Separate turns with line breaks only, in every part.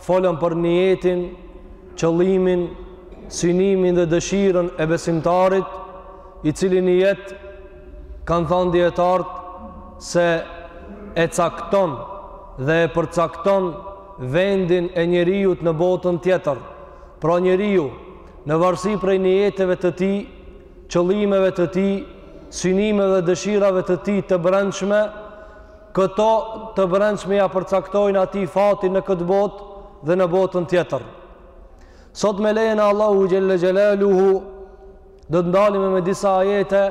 Folëm për nijetin, qëllimin, synimin dhe dëshirën e besimtarit, i cili nijet kanë thanë dijetarët se e cakton dhe e përcakton vendin e njeriut në botën tjetër. Pra njeriu, në varësi prej nijeteve të tij, qëllimeve të tij, synimeve dhe dëshirave të tij të brendshme, Këto të brendshme ja përcaktojnë atij fatin në këtë botë dhe në botën tjetër. Sot me lejen e Allahut xhelle xhelaluhu do të ndalemi me disa ajete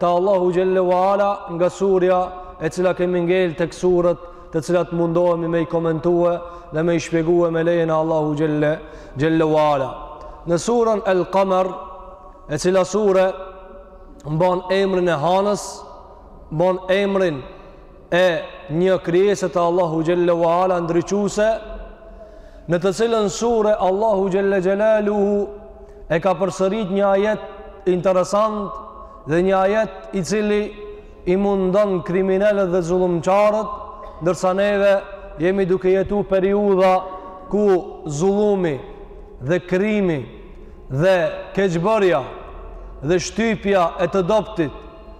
të Allahut xhelle ue ala nga surja e cila kemi ngel tek surët të cilat mundohemi me i komentue dhe me i shpjegue me lejen e Allahut xhelle ue ala. Në surën El Kamer, e cila sure mban emrin e hanës, mban emrin e një krijese të Allahut xhelle ue ala ndriçuese në të cilën sure Allahu xhelle xhelaluhu e ka përsërit një ajet interesant dhe një ajet i cili i mundon kriminelët dhe zullumqarët ndërsa neve jemi duke jetu periudha ku zullumi dhe krimi dhe keqbërja dhe shtypja e të dobtit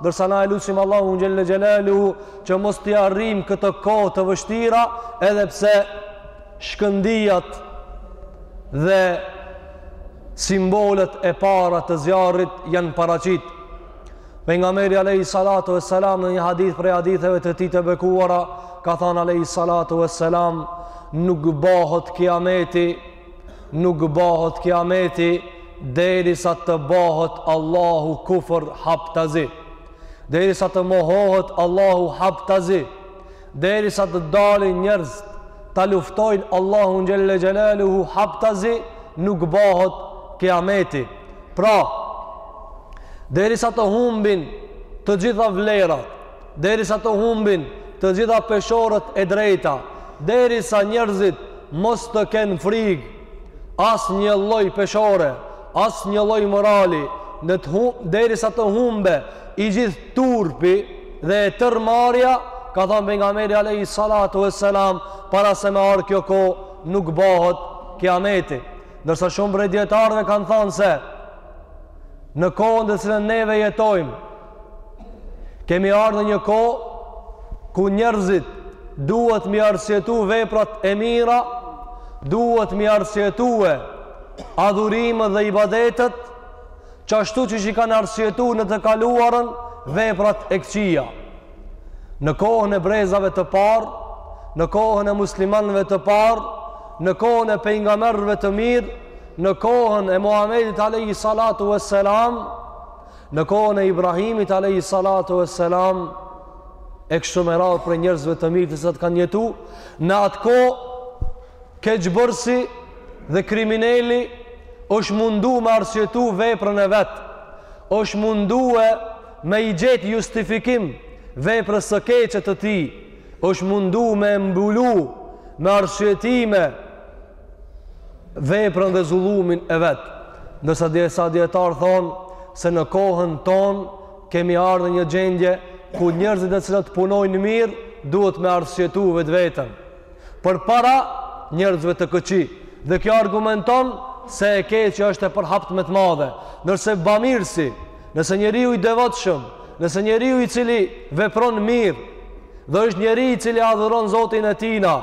Ndërsa na e lusim Allahun xhelle xhelaluhu që mos t'i arrijmë këtë kohë të vështira, edhe pse shkëndijat dhe simbolet e para të zjarrit janë paraqit. Pejgamberi alejhi salatu ue selam në një hadith prej haditheve të tij të bekuara, ka thanë alejhi salatu ue selam, nuk bahet kiameti nuk bahet kiameti derisa të bahet Allahut kufër haptazi derisa të mohohet Allahu haptazi derisa të dalin njerëz ta luftojnë Allahun xhelle xhelaluhu haptazi nuk bahet kiameti pra derisa të humbin të gjitha vlerat derisa të humbin të gjitha peshoret e drejta, derisa njerëzit mos të kenë frikë asnjë lloj peshore, asnjë lloj morali, në të hum, derisa të humbë i gjithë turpi dhe e tërë marrja, ka thanë Pejgamberi alejhi salatu ue selam, para se me ardh kjo kohë nuk bahet kiameti. Ndërsa shumë prej dijetarëve kanë thanë se në kohën të cilën neve jetojmë, Kemi ardhë në një kohë ku njerëzit duhet m'i arsyetu veprat e mira, duhet m'i arsyetue adhurimet dhe ibadetet, qashtu qysh i kanë arsyetu në të kaluarën veprat e këqija. Në kohën e brezave të parë, në kohën e muslimanëve të parë, në kohën e pejgamberëve të mirë, në kohën e Muhamedit alejhi salatu vesselam, Në kohën e Ibrahimit alejhi salatu vesselam e kështu me radhë prej njerëzve të mirë të cilët kanë jetu, në atë kohë keqbërësi dhe krimineli është mundu me arsyetu veprën e vet, është mundue me i gjetë justifikim veprës së keqe të tij, është mundu me e mbulu me arsyetime veprën dhe zullumin e vet. Ndërsa disa dijetarë thonë se në kohën tonë kemi ardhë në një gjendje ku njerëzit të cilët punojnë mirë duhet me arsyetu vetveten përpara njerëzve të këqij dhe kjo argumenton se e keqja është e përhaptë me të madhe ndërsa bamirësi Nëse njeriu i devotshëm, nëse njeriu i cili vepron mirë dhe është njeri i cili adhuron Zotin e tina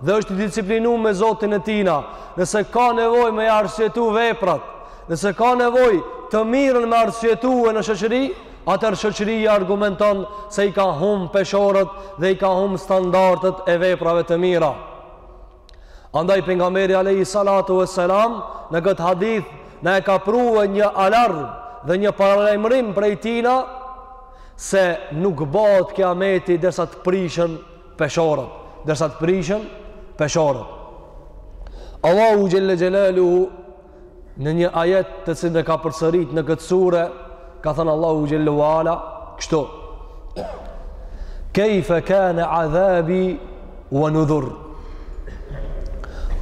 dhe është i disiplinu me Zotin e tina, nëse ka nevojë me i arsyetu veprat, nëse ka nevojë të mirën me arsyetue në shoqëri, atëherë shoqëria argumenton se i ka humb peshoret dhe i ka humb standardet e veprave të mira. Andaj pejgamberi alejhi salatu vesselam në këtë hadith na e ka prue një alarm dhe një paralajmërim prej tina se nuk bahet kiameti derisa të prishen peshoret, derisa të prishen peshoret. Allahu xhelle xhelaluhu Në një ajet të cilin e ka përsëritë në këtë sure, ka thënë Allahu xhelle ve ala kështu: Kejfe kane adhabi ve nudhur.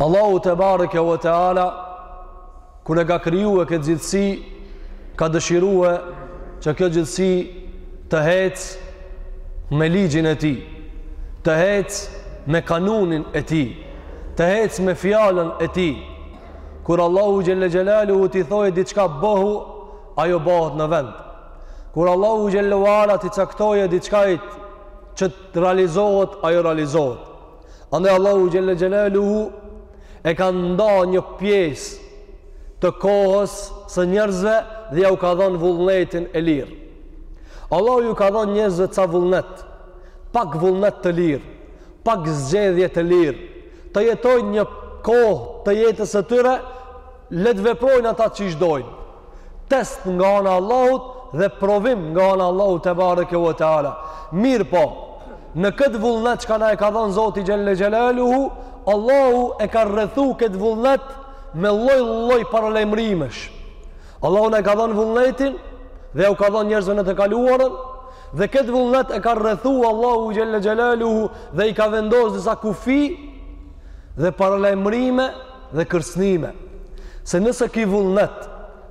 Allahu tebareke ve teala kur e ka krijue këtë gjithësi, ka dëshirue që kjo gjithësi të hecë me ligjin e tij, të hecë me kanunin e tij, të hecë me fjalën e tij. Kur Allahu xhelle xhelaluhu t'i thojë diçka bëhu, ajo bahet në vend. Kur Allahu xhelle ve ala t'i caktojë diçka i që të realizohet, ajo realizohet. Andaj Allahu xhelle xhelaluhu e ka nda një pjesë të kohës së njerëzve dhe jau ka dhonë vullnetin e lirë. Allahu ju ka dhonë njerëzve ca vullnet, pak vullnet të lirë, pak zgjedhje të lirë, të jetojnë një kohë të jetës së tyre, le të veprojnë ata ç'i dojnë. Test nga ana e Allahut dhe provim nga ana Allahut tebareke ve teala. Mirëpo, në këtë vullnet çka na e ka dhënë Zoti xhelle xhelaluhu, Allahu e ka rrethu këtë vullnet me lloj-lloj paralajmërimesh. Allahu na e ka dhënë vullnetin dhe u ka dhënë njerëzve në të kaluarën Dhe këtë vullnet e ka rrethu Allahu xhalla xhalaluhu dhe i ka vendos disa kufi dhe paralajmërime dhe kërcënime. Se nëse ki vullnet,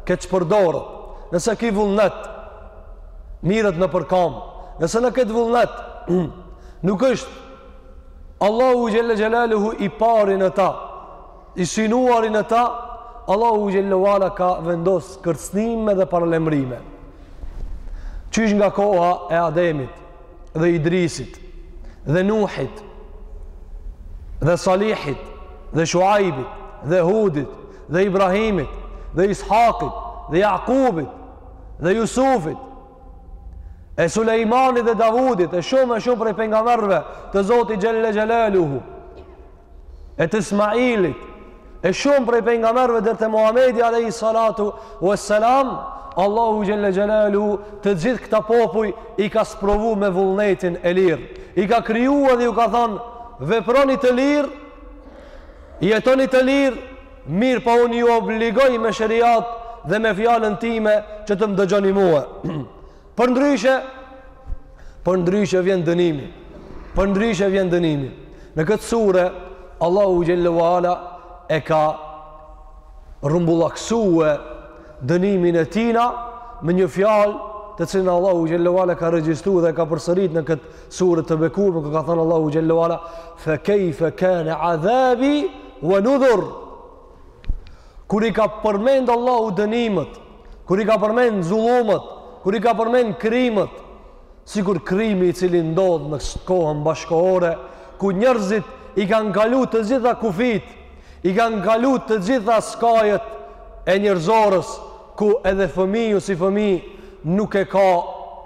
keqpërdoret. Nëse ki vullnet, mirret nëpër kamb. Nëse në këtë vullnet, nuk është Allahu xhalla xhalaluhu i pari në ta. I synuari në ta, Allahu xhelle ve ala ka vendos kërcnime dhe paralajmërime. Qysh nga koha e Ademit dhe Idrisit dhe Nuhit dhe Salihit dhe Shuajbit dhe Hudit dhe Ibrahimit dhe Ishakit dhe Jakubit dhe Jusufit e Sulejmanit dhe Davudit e shumë e shumë prej pejgamberëve të Zotit xhelle xhelaluhu e të Ismailit, e shumë prej pejgamberëve deri te Muhamedi alejhi salatu ue selam, Allahu xhelle xhelaluhu të gjithë këta popuj i ka sprovu me vullnetin e lirë, i ka kriju edhe ju ka thonë, veproni të lirë, jetoni të lirë, mirëpo unë ju obligoj me sheriat dhe me fjalën time që të më dëgjoni mue. Përndryshe, përndryshe vjen dënimi. Përndryshe vjen dënimi. Në këtë sure, Allahu xhelle ve ala e ka rrumbullaksue dënimin e tina me një fjalë të cilën Allahu xhelle ve ala e ka regjistru dhe e ka përsërit në këtë sure të bekume, ku ka thënë Allahu xhelle ve ala, fe kejfe kane adhabi ve nudhur, Kur i ka përmend Allahu dënimet, kur i ka përmend zullumet, kur i ka përmend krimet, sikur krimi i cili ndodh në kohën bashkëkohore, ku njerëzit i kanë kalu të gjitha kufijtë, i kanë kalu të gjitha skajet e njerëzores, ku edhe fëmiju si fëmi nuk e ka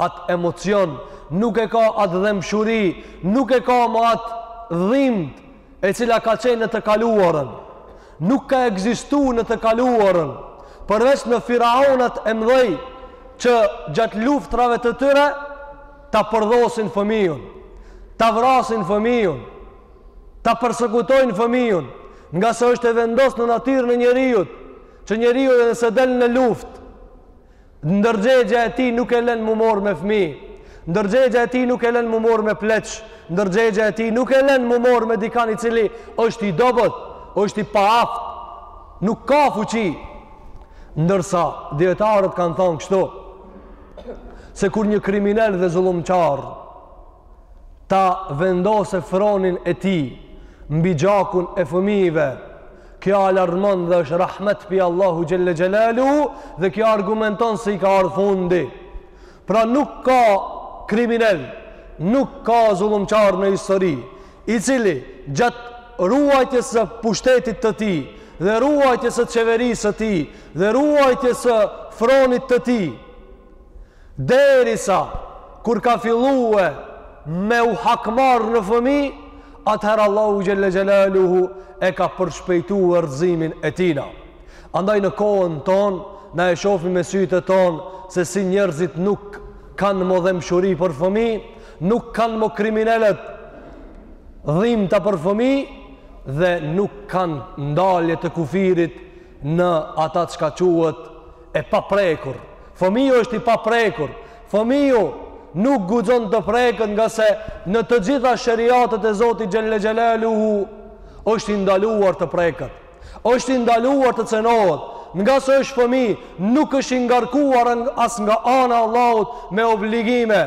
atë emocion, nuk e ka atë dhemshuri, nuk e ka më atë dhimtë, e cila ka qenë në të kaluarën, nuk ka ekzistu në të kaluarën, përveç në firaonat e mdhej, që gjatë luftrave të tyre, ta përdhosin fëmijun, ta vrasin fëmijun, ta persekutojnë fëmijun, ngase është e vendos në natyrën e njeriut, që njeriu edhe nëse del në luftë, Ndërgjegja e tij nuk e lën mu mor me fëmijë. Ndërgjegja e tij nuk e lën mu mor me pleç. Ndërgjegja e tij nuk e lën mu mor me dikan i cili është i dobët, është i paaft. Nuk ka fuqi. Ndërsa dietarët kanë thanë kështu se kur një kriminel dhe zullumqar ta vendose fronin e tij mbi gjakun e fëmijëve, kjo alarmon dhe është rahmet pi Allahu xhelle xhelaluhu dhe kjo argumenton se i ka ardhë fundi. Pra nuk ka kriminel, nuk ka zullumqar në histori, i cili gjatë ruajtjes së pushtetit të tij dhe ruajtjes së qeverisë së tij dhe ruajtjes së fronit të tij, Derisa kur ka fillue me u hakmarrë në fëmijë, atëherë Allahu xhelle xhelaluhu e ka përshpejtue rrëzimin e tina. Andaj në kohën tonë na e shohim me sytë tonë se si njerëzit nuk kanë mo dhembshuri për fëmijë, nuk kanë mo kriminelët dhimbta për fëmijë dhe nuk kanë ndalje të kufirit në ata çka quhet e paprekur. Fëmiju është i paprekur. Fëmiju nuk guxon të preket ngase në të gjitha sheriatet e Zotit xhelle xhelaluhu, është i ndaluar të preket. Është i ndaluar të cenohet. Ngase është fëmijë, nuk është i ngarkuar as nga ana e Allahut me obligime.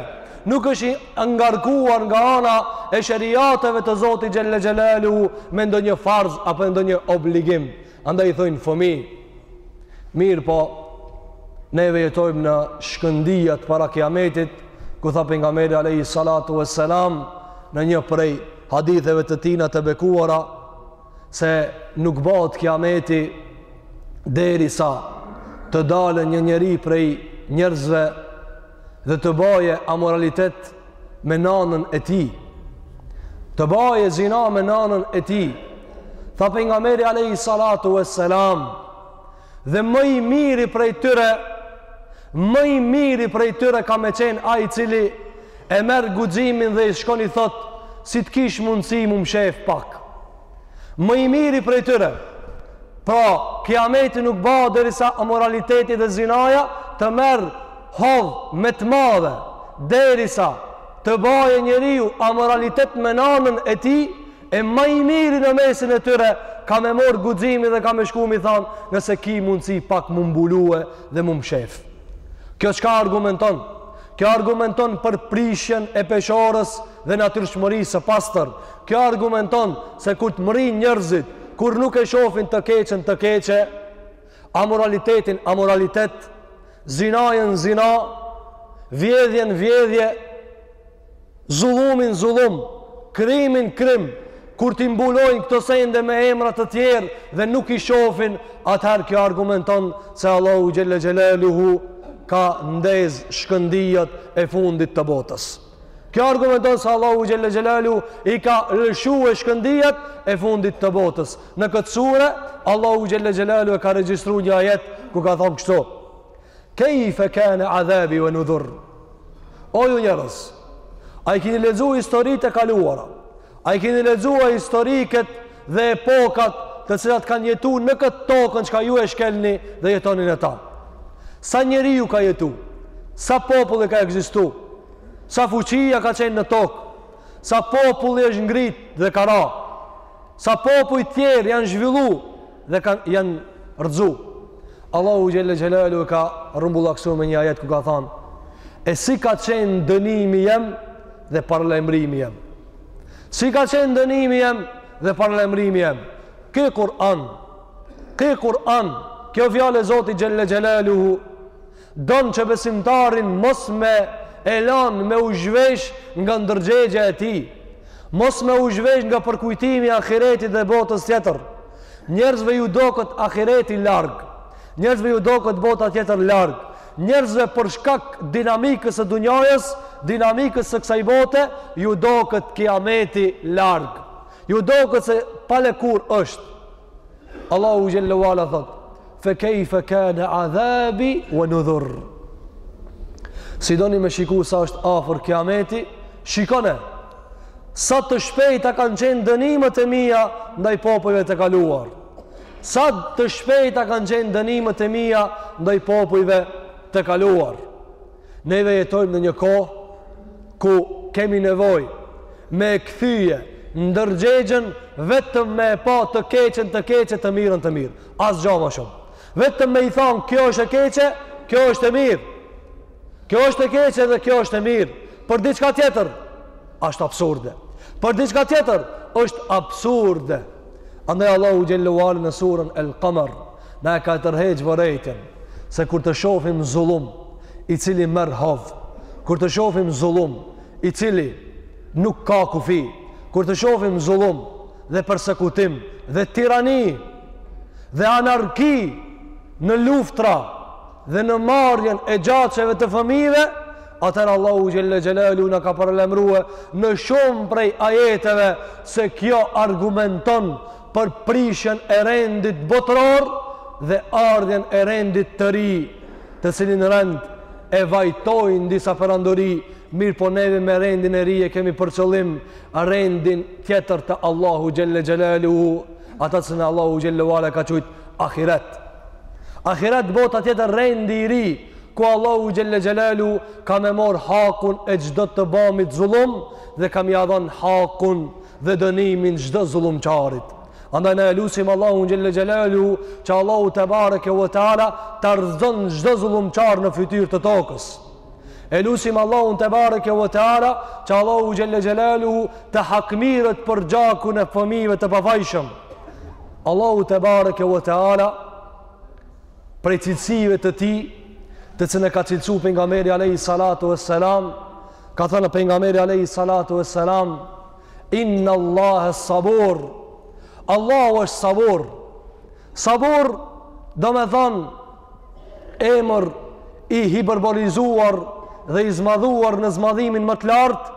Nuk është i ngarkuar nga ana e sheriateve të Zotit xhelle xhelaluhu me ndonjë farz apo ndonjë obligim. Andaj i thojnë fëmijë, mirëpo neve jetojmë në shkëndijat para kiametit, ku tha pejgamberi alejhi salatu vesselam në një prej haditheve të tina të bekuara se nuk bohet kiameti derisa të dalë një njeri prej njerëzve dhe të baje amoralitet me nanën e tij të baje zina me nanën e tij tha pejgamberi alejhi salatu vesselam dhe më i miri prej tyre më i miri prej tyre ka me qenë ai i cili e merr guximin dhe i shkon i thotë si të kish mundësi mu mshef pak Më i miri prej tyre. Pra, kiameti nuk bahet derisa amoraliteti dhe zinaja të merr hov me të madhe, derisa të baje njeriu amoralitet me nanën e tij, e më i miri në mesin e tyre, ka me morr guximin dhe ka me shku mi thanë, nëse ki mundësi pak mu mbulue dhe mu mshef. Kjo çka argumenton? Kjo argumenton për prishjen e peshores dhe natyrshmërisë së pastër. Kjo argumenton se kur të mrrin njerëzit, kur nuk e shofin të keqen të keqe, amoralitetin amoralitet, zinajën zina, vjedhjen vjedhje, zullumin zullum, krimin krim, kur t'i mbulojnë këto sende me emra të tjerë dhe nuk i shofin, atëherë kjo argumenton se Allahu xhelle xhelaluhu ka ndez shkëndijat e fundit të botës. Kjo argumenton se Allahu xhelle xhelaluhu i ka lëshu shkëndijat e fundit të botës. Në këtë sure Allahu xhelle xhelaluhu e ka regjistru një ajet ku ka thon kështu: "Kejfe kane adhabi ve nudhur?" O ju njerëz, a i kini lexu historitë e kaluara? A i kini lexu historiket dhe epokat të cilat kanë jetu në këtë tokën çka ju e shkelni dhe jetoni në ta. Sa njeriu ka jetu, sa populli ka ekzistu, sa fuqia ka qenë në tokë, sa populli është ngrit dhe ka ra, sa popuj tjerë janë zhvillu dhe kanë, janë rrzu. Allahu xhelle xhelaluhu e ka rrumbullaksu me një ajet ku ka thanë, e si ka qenë dënimi jem dhe paralajmrimi jem. Si ka qenë dënimi jem dhe paralajmrimi jem. Ky Kur'an, ky Kur'an, kjo fjalë e Zotit xhelle xhelaluhu, don që besimtarin mos me e lan me u zhvesh nga ndërgjegja e tij, mos me u zhvesh nga përkujtimi i ahiretit dhe botës tjetër. Njerëzve ju doket ahireti larg, njerëzve ju doket bota tjetër larg, Njerëzve për shkak dinamikës së dunjajës, dinamikës së kësaj bote, ju doket kiameti larg. Ju doket se pale kur është. Allahu xhelle ve ala thot: "Fe kejfe kane adhabi ve nudhur." Si doni me shiku sa është afër kiameti, shikone sa të shpejta kanë qenë dënimet e mia ndaj popujve të kaluar. Sa të shpejta kanë qenë dënimet e mia ndaj popujve të kaluar. Neve jetojmë në një kohë ku kemi nevojë me e kthy ndërgjegjen vetëm me e pa të keqen të keqe të mirën të mirë. Asgjo ma shumë. Vetëm me i than kjo është e keqe, kjo është e mirë. Kjo është e keqe dhe kjo është e mirë. Për diçka tjetër, është absurde. Për diçka tjetër, është absurde. Andaj Allahu xhelle ve ala në surën El Kamer na e ka tërheq vërejtjen se kur të shofim zullum i cili merr hov, kur të shofim zullum i cili nuk ka kufi, kur të shofim zullum dhe persekutim dhe tirani dhe anarki në luftra dhe në marrjen e gjaqeve të fëmijëve, atëherë Allahu xhelle xhelalu na ka paralajmërue në shumë prej ajeteve se kjo argumenton për prishjen e rendit botëror dhe ardhjen e rendit të ri, të cilin rend e vajtojnë disa perandori, mirëpo neve me rendin e ri e kemi për qëllim rendin tjetër të Allahu xhelle xhelalu, atë të cilën Allahu xhelle uala ka qujt ahiret. Ahiret bota tjetër rendi i ri, ku Allahu xhelle xhelaluhu ka me marr hakun e çdo të bamit zullum dhe ka me ia dhan hakun dhe dënimin çdo zullumqarit. Andaj ne e lusim Allahu xhelle xhelaluhu që Allahu tebareke ve teala ta rrëzon çdo zullumqar në fytyrë të tokës. E lusim Allahu tebareke ve teala që Allahu xhelle xhelaluhu të hakmerret për gjakun e fëmijëve të pafajshëm. Allahu tebareke ve teala prej cilësive të tij, të cilën e ka cilësu pejgamberi alejhi salatu vesselam, ka thënë pejgamberi alejhi salatu vesselam, Inna Allahe sabur. Allahu është sabur. Sabur domethënë emër i hiperbolizuar dhe i zmadhuar në zmadhimin më të lartë,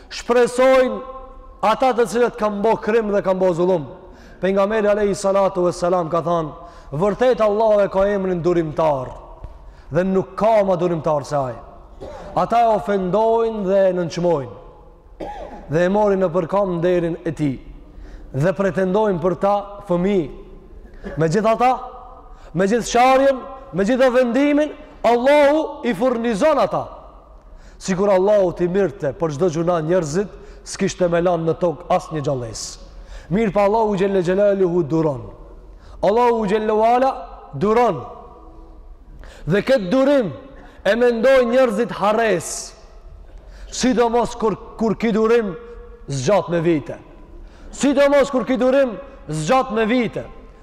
shpresojnë ata të cilët kanë bë krim dhe kanë bë zullum. Pejgamberi alejhi salatu vesselam ka thanë, vërtet Allahu e ka emrin durimtar dhe nuk ka ma durimtar se ai. Ata e ofendojnë dhe e nënçmojnë dhe e morin nëpërkamb nderin e tij dhe pretendojnë për ta fëmijë. Megjithatë, me gjithë sharjen, me gjithë ofendimin, Allahu i furnizon ata. Sikur Allahu t'i mirte për çdo gjynah njerëzit, s'kishte me lanë në tokë asnjë gjallesë. Mirëpo Allahu xhelle xhelaluhu duron. Allahu xhelle ve ala duron. Dhe këtë durim e mendojnë njerëzit harresë. Sidomos kur ky durim zgjat me vite. Sidomos kur ky durim zgjat me vite.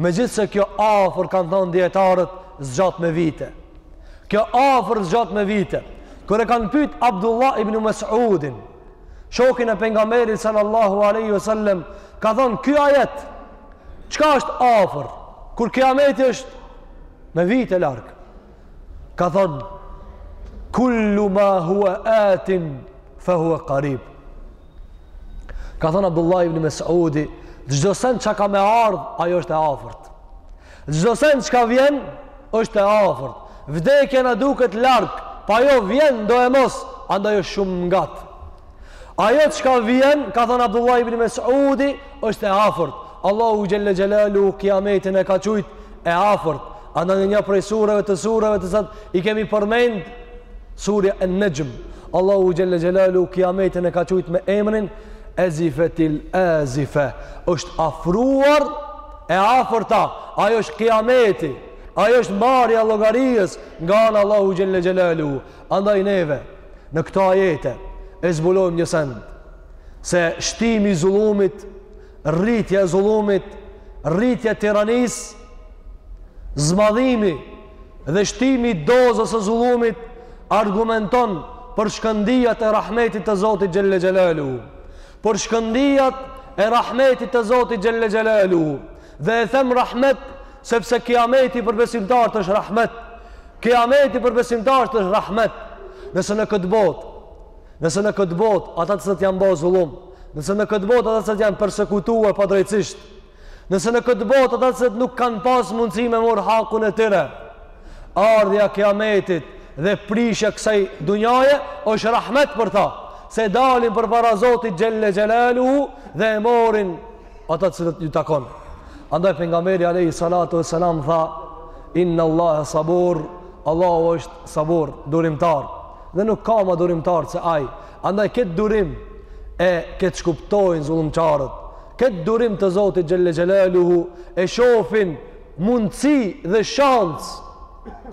Megjithëse kjo afër kanë thanë dijetarët zgjat me vite. Kjo afër zgjat me vite. Kur e kanë pyt Abdullah ibn Mesudin, shokin e pejgamberit sallallahu alejhi ve selem, ka thanë ky ajet çka është afër? Kur kiameti është me vite larg. ka thënë kullu ma hua atin fa hua karib ka thënë Abdullah ibn Mesudi çdo send që ka me ardh ajo është e afërt çdo send çka vjen është e afërt vdekja na duket larg po ajo vjen doemos andaj o shumë ngat ajo çka vjen ka thënë Abdullah ibn Mesudi është e afërt Allahu xhelle xhelaluhu kiametin e ka qujt e afërt Andaj në një prej sureve të sureve të cilat i kemi përmend surja En-Nexhm. Allahu xhelle xhelaluhu kiametin e ka qujtë me emrin ezifetil azife. është afruar e afërta. Ajo është kiameti. Ajo është marrja e llogarijës nga ana e Allahut xhelle xhelaluhu. Andaj neve në këta ajete e zbulojmë një send se shtimi i zullumit rritja e zullumit, rritja e tiranisë, zmadhimi dhe shtimi i dozës së zullumit argumenton për shkëndijat e rahmetit të Zotit xhelle xhelaluhu. Për shkëndijat e rahmetit të Zotit xhelle xhelaluhu. Dhe e them rahmet, sepse kiameti për besimtarët është rahmet. Kiameti për besimtarët është rahmet. Nëse në këtë botë, Nëse në këtë botë ata të cilët janë ba zullum, nëse në këtë botë ata të cilët janë persekutu padrejtësisht, nëse në këtë botë ata të cilët nuk kanë pas mundësi me marr hakun e tyre, ardhja e kiametit dhe prishja kësaj dunjaje është rahmet për ta, se dalin përpara Zotit xhelle xhelaluhu dhe e morin ata të cilat ju takon. Andaj pejgamberi alejhi salatu ves-selam tha inna Allaha sabur, Allahu është sabur, durimtar. dhe nuk ka ma durimtar se ai andaj këtë durim e keqkuptojnë zullumqarët këtë durim të Zotit xhelle xhelaluhu e shofin mundësi dhe shans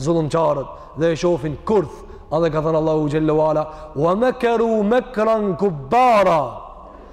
zullumqarët dhe e shofin kurth edhe ka thanë Allahu xhelle ve ala ve mekeru mekran kubbara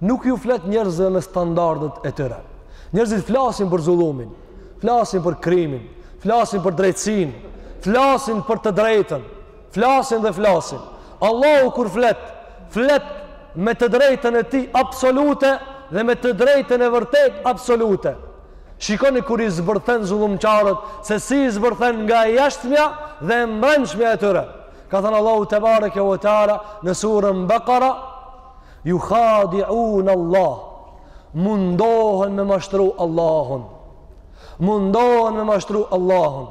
Nuk ju flet njerëzve me standardet e tyre. Njerëzit flasin për zullumin, flasin për krimin, flasin për drejtësinë, flasin për të drejtën, flasin dhe flasin. Allahu kur flet, flet me të drejtën e tij absolute dhe me të drejtën e vërtetë absolute. Shikoni kur i zbërthen zullumqarët, se si i zbërthen nga e jashtmja dhe e mbrendshmja e tyre. Ka thanë Allahu tebareke ve teala në suren Bekara, Juhadiune Allah, mundohen me mashtru Allahun. Mundohen me mashtru Allahun.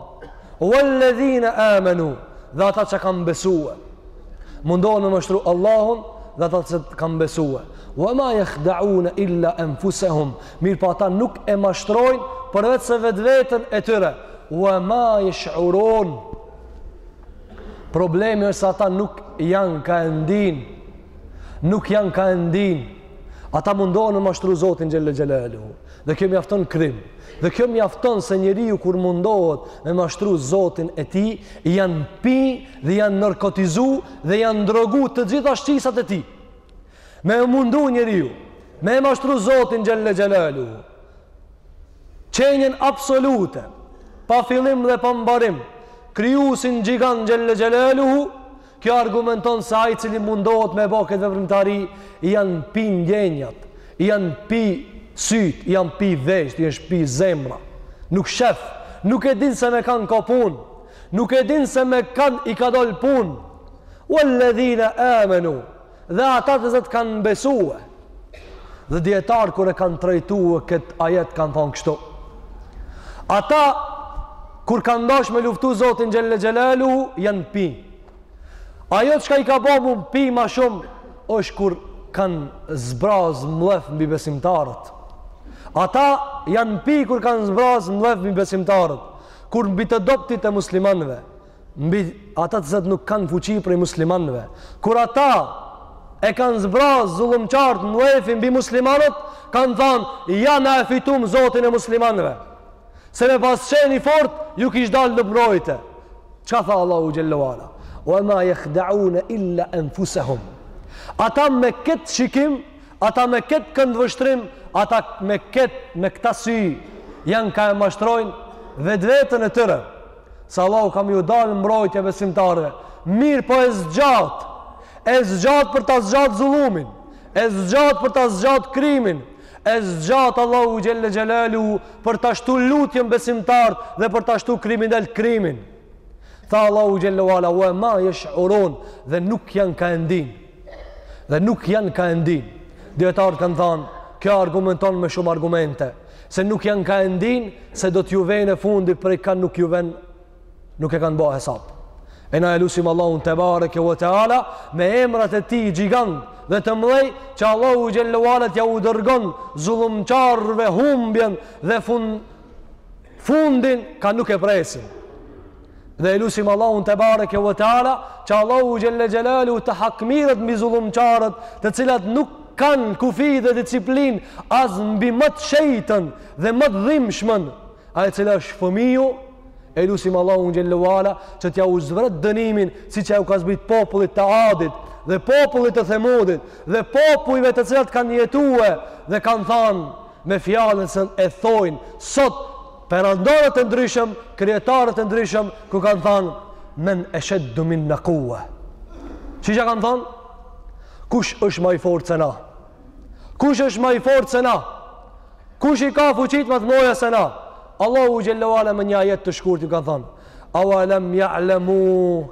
Vel-ledhine amenu, dhe ata që kanë besue. Mundohen me mashtru Allahun, dhe ata që kanë besue. Ve ma jahdaune illa enfusehum, mirëpo ata nuk e mashtrojnë përveçse vetveten e tyre. Ve ma jesh'urun, problemi është se ata nuk janë ka e ndijnë, nuk janë ka e ndinë, ata mundohen me mashtru Zotin xhelle xhelaluhu. Dhe kjo mjafton krim. Dhe kjo mjafton se njeriu kur mundohet me mashtru Zotin e tij, janë pi dhe janë narkotizu dhe janë drogu të gjitha shqisat e tij. Me e mundu njeriu, me e mashtru Zotin xhelle xhelaluhu. Qenien absolute, pa fillim dhe pa mbarim, krijuesin gjigant xhelle xhelaluhu, Kjo argumenton se ai i cili mundohet me e ba këtë veprimtari, i janë pi ndjenjat, i janë pi sytë, i janë pi veshtë, i është pi zemra. Nuk shef, nuk e din se me kanë ka punë, nuk e din se me kanë i ka dalë punë. Uelledhine amenu, Dhe ata të cilët kanë besue. Dhe dijetarët kur e kanë trajtue këtë ajet kanë thonë kështu. Ata kur kanë dash me luftu Zotin xhelle xhelaluhu janë pi. Ajo çka i ka bo m'u pi ma shumë është kur kanë zbraz mllef mbi besimtarët. Ata janë pi kur kanë zbraz mllef mbi besimtarët. Kur mbi të dobtit e muslimanëve. mbi ata të cilët nuk kanë fuqi prej muslimanëve. Kur ata e kanë zbraz zullumqarët mllefin mbi muslimanët, kanë thanë, ja na e fitum zotin e muslimanëve. Se me pas qenë i fort, ju kish dalë në mbrojtje. Çka tha Allahu Gjellewala? O e ma e khda'une illa enfusehum. Ata me këtë shikim, ata me këtë këndvështrim, ata me këtë, me këta sy, janë ka e mashtrojnë vetveten e tyre. Se Allahu ka me ju dalë mbrojtje besimtarëve. Mirëpo e zgjatë. E zgjatë për ta zgjatë zullumin. E zgjatë për ta zgjatë krimin. E zgjatë Allahu xhelle xhelaluhu për ta shtu lutjen besimtarët dhe për ta shtu kriminelët krimin. Tha Allahu xhelle ue ala ue ma jesh'urun dhe nuk janë ka e ndinë. Dhe nuk janë ka e ndinë. Dijetarët kanë thanë, kjo argumenton me shumë argumente. Se nuk janë ka e ndinë, se do t'ju vjen fundi prej ka nuk ju venë, nuk e kanë bo hesap. E na e lusim Allahun tebareke ve teala, me emrat e tij gjigant dhe të mdhej, që Allahu xhelle ue ala t'jau dërgon zullumqarve humbjen dhe fund, fundin ka nuk e presin. Dhe e lusim Allahun tebareke ve teala, që Allahu xhelle xhelaluhu të hakmirret mbi zullumqarët, të cilat nuk kanë kufi dhe disiplinë as mbi më të shejtën dhe më të dhimbshmen, a e cila është fëmiu E lusim Allahun xhelle ue ala që t'jau zbret dënimin siç jau ka zbrit popullit të Adit dhe popullit të Themudit dhe popujve të cilat kanë jetue dhe kanë thanë me fjalën siç e thojnë sot perandorët e ndryshëm, kryetarët e ndryshëm ku kanë thënë men ashaddu minna quwwa. Siç kanë thënë? Kush është më i fortë se na? Kush është më i fortë se na? Kush i ka fuqitë më të mëdha se na? Allahu xhelle ue ala me një ajet të shkurtë ju ka thënë: "Awa lam ya'lamu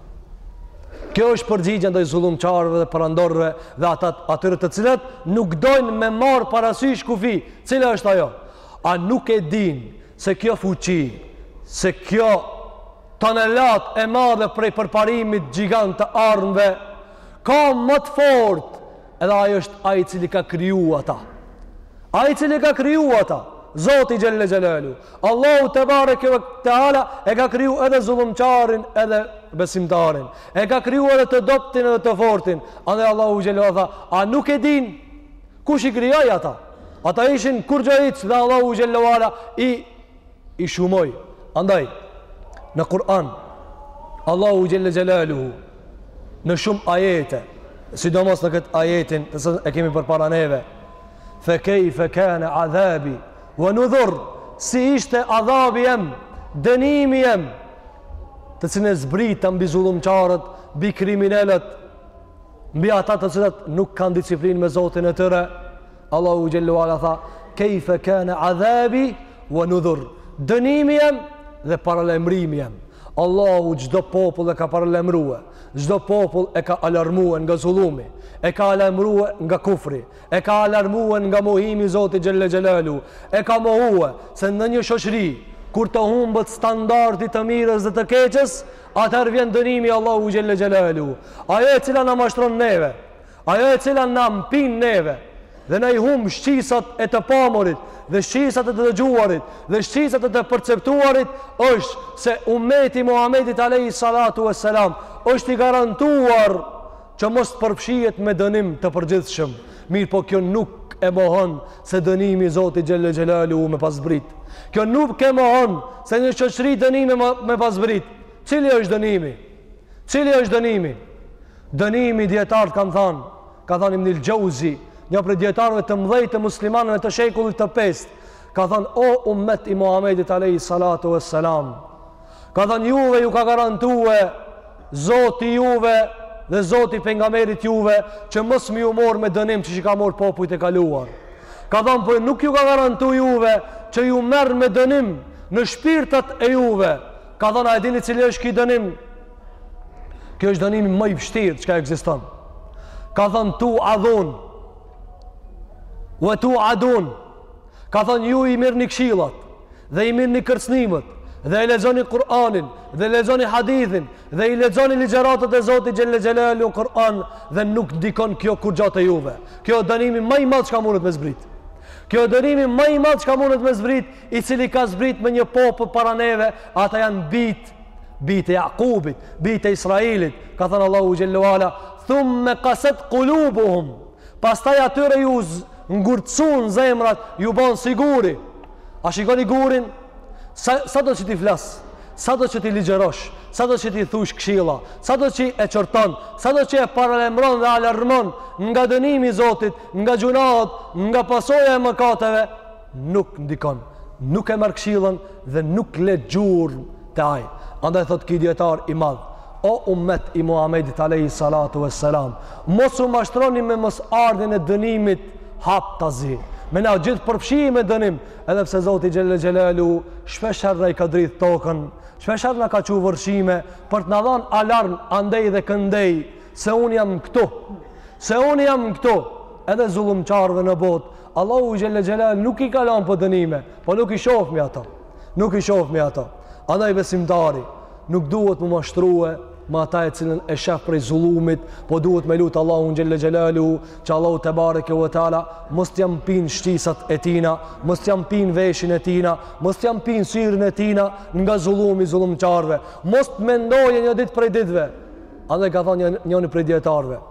Kjo është përgjigja ndaj zullumqarëve dhe perandorëve dhe ata atyre të cilët nuk dojnë me marrë parasysh kufi. Cila është ajo? A nuk e dinë se kjo fuqi, se kjo tonelatë e madhe prej përparimit gjigant të armëve, ka më të fortë Edhe Ai është Ai i Cili i ka kriju ata. Ai i Cili i ka kriju ata. Zoti xhelle xhelaluhu. Allahu tebareke ue teala e ka kriju edhe zullumqarin edhe besimtarin. E ka kriju edhe të dobtin edhe të fortin. Edhe Allahu xhelle ue ala tha, a nuk e dinë? Kush i krijoi ata? Ata ishin kurgjë dhe Allahu xhelle ue ala i i shumoi andaj në Kur'an Allahu xhelle xhelaluhu në shumë ajete sidomos në këtë ajetin të cilin e kemi përpara neve fe kejfe kene adhabi wa nudhur si ishte adhabi jem dënimi jem të cilën e zbrita mbi zullumqarët, mbi kriminelët, mbi ata të cilët nuk kanë disiplinë me Zotin e tyre, Allahu xhelle ue ala tha, kejfe kene adhabi wa nudhur, dënimi jem dhe paralajmrimi jem. Allahu çdo popull e ka paralajmrue, çdo popull e ka alarmue nga zullumi, e ka alarmue nga kufri, e ka alarmue nga mohimi i Zotit xhelle xhelaluhu, e ka mohue se në një shoqri, kur të humbet standardi i të mirës dhe të keqes, atëherë vjen dënimi i Allahut xhelle xhelaluhu. Ajo e cila na mashtron neve, Ajo e cila na mpin neve dhe na i humb shqisat e të pamurit dhe shqisat e të dëgjuarit dhe shqisat e të perceptuarit është se ummeti i Muhamedit alejhi salatu ves selam është i garantuar që mos të përfshihet me dënim të përgjithshëm. Mirëpo kjo nuk e mohon se dënimi i Zotit xhelle xhelaluhu me pas zbrit. Kjo nuk e mohon se një shoqëri dënimi me pas zbrit. Cili është dënimi? Cili është dënimi? Dënimi, dijetarët kanë thënë, ka thënë Ibn al-Jauzi, një prej dijetarëve të mëdhenj të muslimanëve të shekullit të pestë, ka thënë o ummet i Muhamedit alayhi salatu wassalam. Ka thënë juve ju ka garantue Zoti juve dhe Zoti pejgamberit juve që mos me ju morr me dënim siç i ka morr popujt e kaluar. Ka thënë po nuk ju ka garantue juve që ju merr me dënim në shpirtat e juve. Ka thënë a e dini cili është ky dënim? Kjo është dënimi ma i vështirë çka ekziston. Ka thënë tu adhun. Wa tu adun. Ka thënë ju i mirrni këshillat dhe i mirrni kërcënimet dhe e lexoni Kur'anin dhe lexoni hadithin dhe i lexoni ligjëratat e Zotit xhelle xhelaluhu në Kur'an dhe nuk ndikon kjo kurgja te juve. Kjo dënimi ma i madh çka munet me zbrit. Kjo dënimi ma i madh çka munet me zbrit, i cili ka zbrit me një popull para neve, ata janë bijt Bijtë e Jakubit, bijtë e Israelit, ka thënë Allahu xhelle ue ala, thumme kaset qulubuhum. Pastaj atyre ju ngurtësun zemrat, ju banë si guri. A shikoni gurin? Sa sado që t'i flas? Sado që t'i ligjërosh? Sado që t'i thush këshilla? Sado që e qorton? Sado që e paralajmëron dhe alarmon nga dënimi i Zotit, nga gjunahet, nga pasoja e mëkateve? nuk ndikon, nuk e marr këshillën dhe nuk le gjurmë te ai. Andaj thot ky dijetar i madh, o ummet i Muhamedit alayhi salatu wassalam, mos u mashtroni me mosardhjen e dënimit haptazi. Me na gjithëpërfshi me dënim, edhe pse Zoti xhelle xhelaluhu shpesh herë na i ka dridh tokën, shpesh herë na ka çu vërshime për të na dhënë alarm andej dhe këndej se un jam këtu. Se un jam këtu edhe zullumqarëve në botë Allahu xhelle xhelaluhu nuk i kalon pa dënime, po nuk i shofmi ato. Nuk i shofmi ato. Andaj besimtari, nuk duhet me u mashtrue me ata e cilën e shef prej zullumit, po duhet me lutë Allahun xhelle xhelaluhu që Allahu tebareke ve teala, mos t'ia mpinë shqisat e tina, mos t'ia mpinë veshin e tina, mos t'ia mpinë syrin e tina nga zullumi i zullumqarve, mos të mendojë një ditë prej ditëve. Andaj ka thanë njoni prej dijetarve,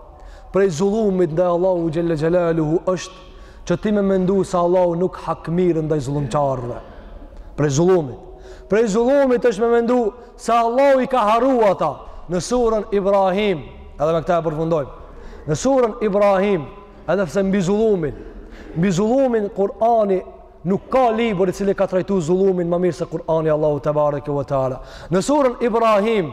prej zullumit ndaj Allahu xhelle xhelaluhu është që ti me mendu se Allahu nuk hakmirret ndaj zullumqarëve. Prej zullumit. Prej zullumit është me mendu se Allahu i ka harru ata në surën Ibrahim. Edhe me këtë e përfundojmë. Në surën Ibrahim, edhe pse mbi zullumin, mbi zullumin Kur'ani nuk ka libër i cili ka trajtu zullumin ma mirë se Kur'ani Allahu tebareke ve teala. Në surën Ibrahim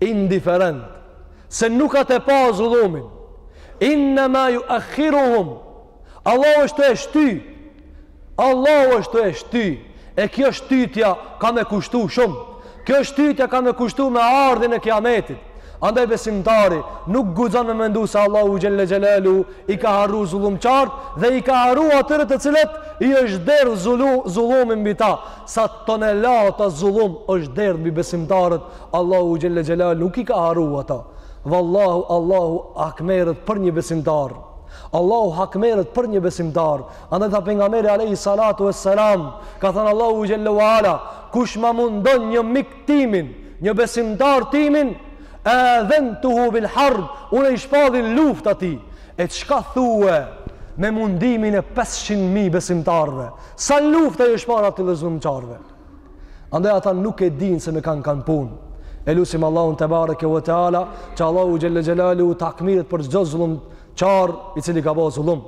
indiferent se nuk a tu e pa zullumin innama juakhiruhum Allahu asht tu e shty Allahu asht tu e shty e kjo shtytja ka me kushtu shumë kjo shtytja ka me kushtu me ardhjen e kiametit andaj besimtari nuk guxon me mendu se Allahu xhelle xhelaluhu i ka harru zullumqarët dhe i ka harru atyre të cilët i është derdh zullumi mbi ta sa Tonelata zullum është derdh mbi besimtarët Allahu xhelle xhelalu nuk i ka harru ata Vallahu Allahu hakmerret për një besimtar Allahu hakmerret për një besimtar andaj tha pejgamberi alayhi salatu wassalam ka thanë Allahu xhelle wala kush ma mundon një mik timin një besimtar timin adhentuhu bil harb unë i shpalli luftë atij E çka thue me mundimin e pesëqind mijë besimtarëve? Sa lufta i është shpall atyre zullumqarëve? Andaj ata nuk e dinë se me kan kanë punë. E lusim Allahun te bareke ve teala, që Allahu xhelle xhelalu t'hakmerret për çdo zullumqar i cili ka bo zullum.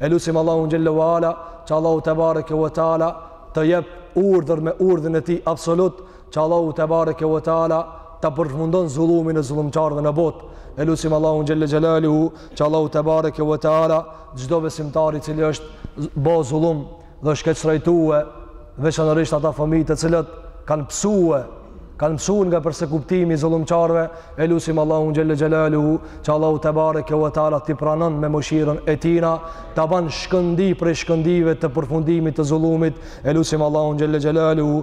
E lusim Allahun xhelle ve ala, që Allahu te bareke ve teala të jep urdhër me urdhrin e tij absolut Që Allahu te bareke ve teala ta përfundon zullumin e zullumqarëve në botë. E lusim Allahun xhelle xhelaluhu që Allahu te bareke ve teala çdo besimtar i cili i është bo zullum dhe është keqtrajtue, veçanërisht ata fëmijë të cilët kanë pësue, kanë pësue nga persekutimi i zullumqarëve, e lusim Allahun xhelle xhelaluhu që Allahu te bareke ve teala t'i pranon me mëshirën e tina, ta ban shkëndijë prej shkëndijave të përfundimit të zullumit, e lusim Allahun xhelle xhelaluhu